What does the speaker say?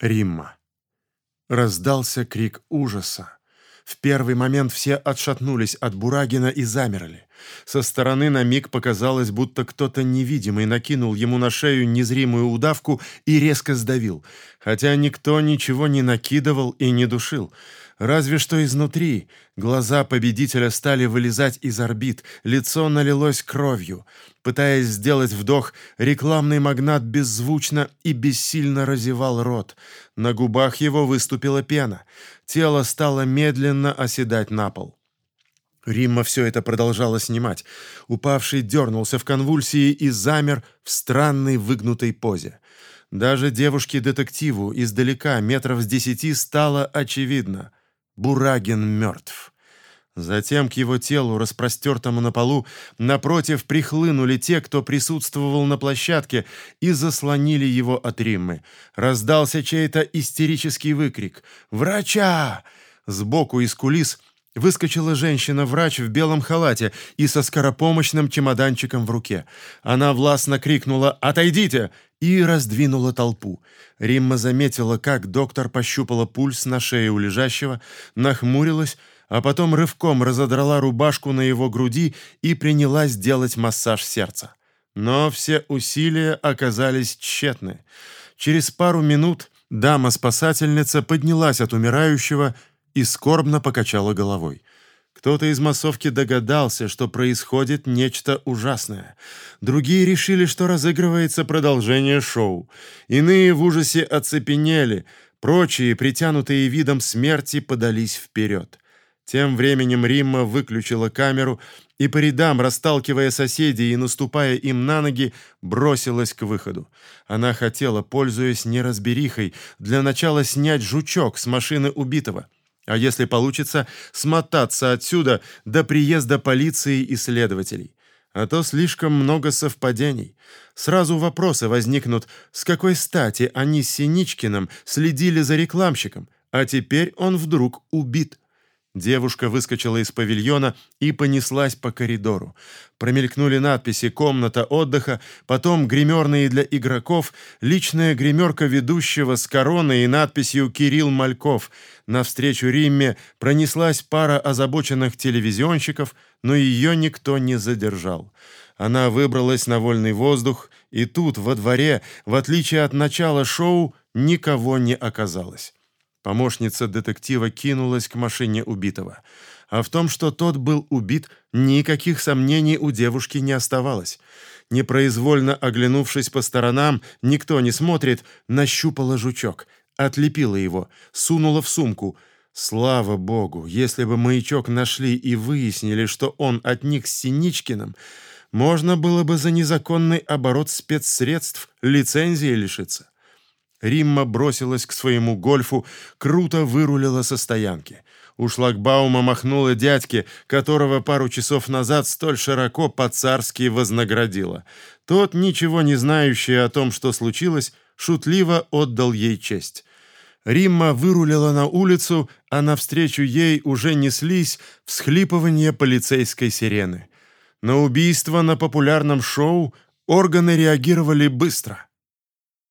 Римма. Раздался крик ужаса. В первый момент все отшатнулись от Бурагина и замерли. Со стороны на миг показалось, будто кто-то невидимый накинул ему на шею незримую удавку и резко сдавил, хотя никто ничего не накидывал и не душил. Разве что изнутри глаза победителя стали вылезать из орбит, лицо налилось кровью. Пытаясь сделать вдох, рекламный магнат беззвучно и бессильно разевал рот. На губах его выступила пена. Тело стало медленно оседать на пол. Римма все это продолжала снимать. Упавший дернулся в конвульсии и замер в странной выгнутой позе. Даже девушке-детективу издалека, метров с десяти, стало очевидно. Бурагин мертв. Затем к его телу, распростертому на полу, напротив прихлынули те, кто присутствовал на площадке, и заслонили его от Риммы. Раздался чей-то истерический выкрик «Врача!» Сбоку из кулис выскочила женщина-врач в белом халате и со скоропомощным чемоданчиком в руке. Она властно крикнула «Отойдите!» и раздвинула толпу. Римма заметила, как доктор пощупала пульс на шее у лежащего, нахмурилась, а потом рывком разодрала рубашку на его груди и принялась делать массаж сердца. Но все усилия оказались тщетны. Через пару минут дама-спасательница поднялась от умирающего и скорбно покачала головой. Кто-то из массовки догадался, что происходит нечто ужасное. Другие решили, что разыгрывается продолжение шоу. Иные в ужасе оцепенели, прочие, притянутые видом смерти, подались вперед. Тем временем Римма выключила камеру и по рядам, расталкивая соседей и наступая им на ноги, бросилась к выходу. Она хотела, пользуясь неразберихой, для начала снять жучок с машины убитого, а если получится, смотаться отсюда до приезда полиции и следователей. А то слишком много совпадений. Сразу вопросы возникнут, с какой стати они с Синичкиным следили за рекламщиком, а теперь он вдруг убит. Девушка выскочила из павильона и понеслась по коридору. Промелькнули надписи «Комната отдыха», потом гримерные для игроков, личная гримерка ведущего с короной и надписью «Кирилл Мальков». Навстречу Римме пронеслась пара озабоченных телевизионщиков, но ее никто не задержал. Она выбралась на вольный воздух, и тут, во дворе, в отличие от начала шоу, никого не оказалось. Помощница детектива кинулась к машине убитого. А в том, что тот был убит, никаких сомнений у девушки не оставалось. Непроизвольно оглянувшись по сторонам, никто не смотрит, нащупала жучок, отлепила его, сунула в сумку. Слава богу, если бы маячок нашли и выяснили, что он от них с Синичкиным, можно было бы за незаконный оборот спецсредств лицензии лишиться. Римма бросилась к своему гольфу, круто вырулила со стоянки. У шлагбаума махнула дядьке, которого пару часов назад столь широко по-царски вознаградила. Тот, ничего не знающий о том, что случилось, шутливо отдал ей честь. Римма вырулила на улицу, а навстречу ей уже неслись всхлипывания полицейской сирены. На убийство на популярном шоу органы реагировали быстро.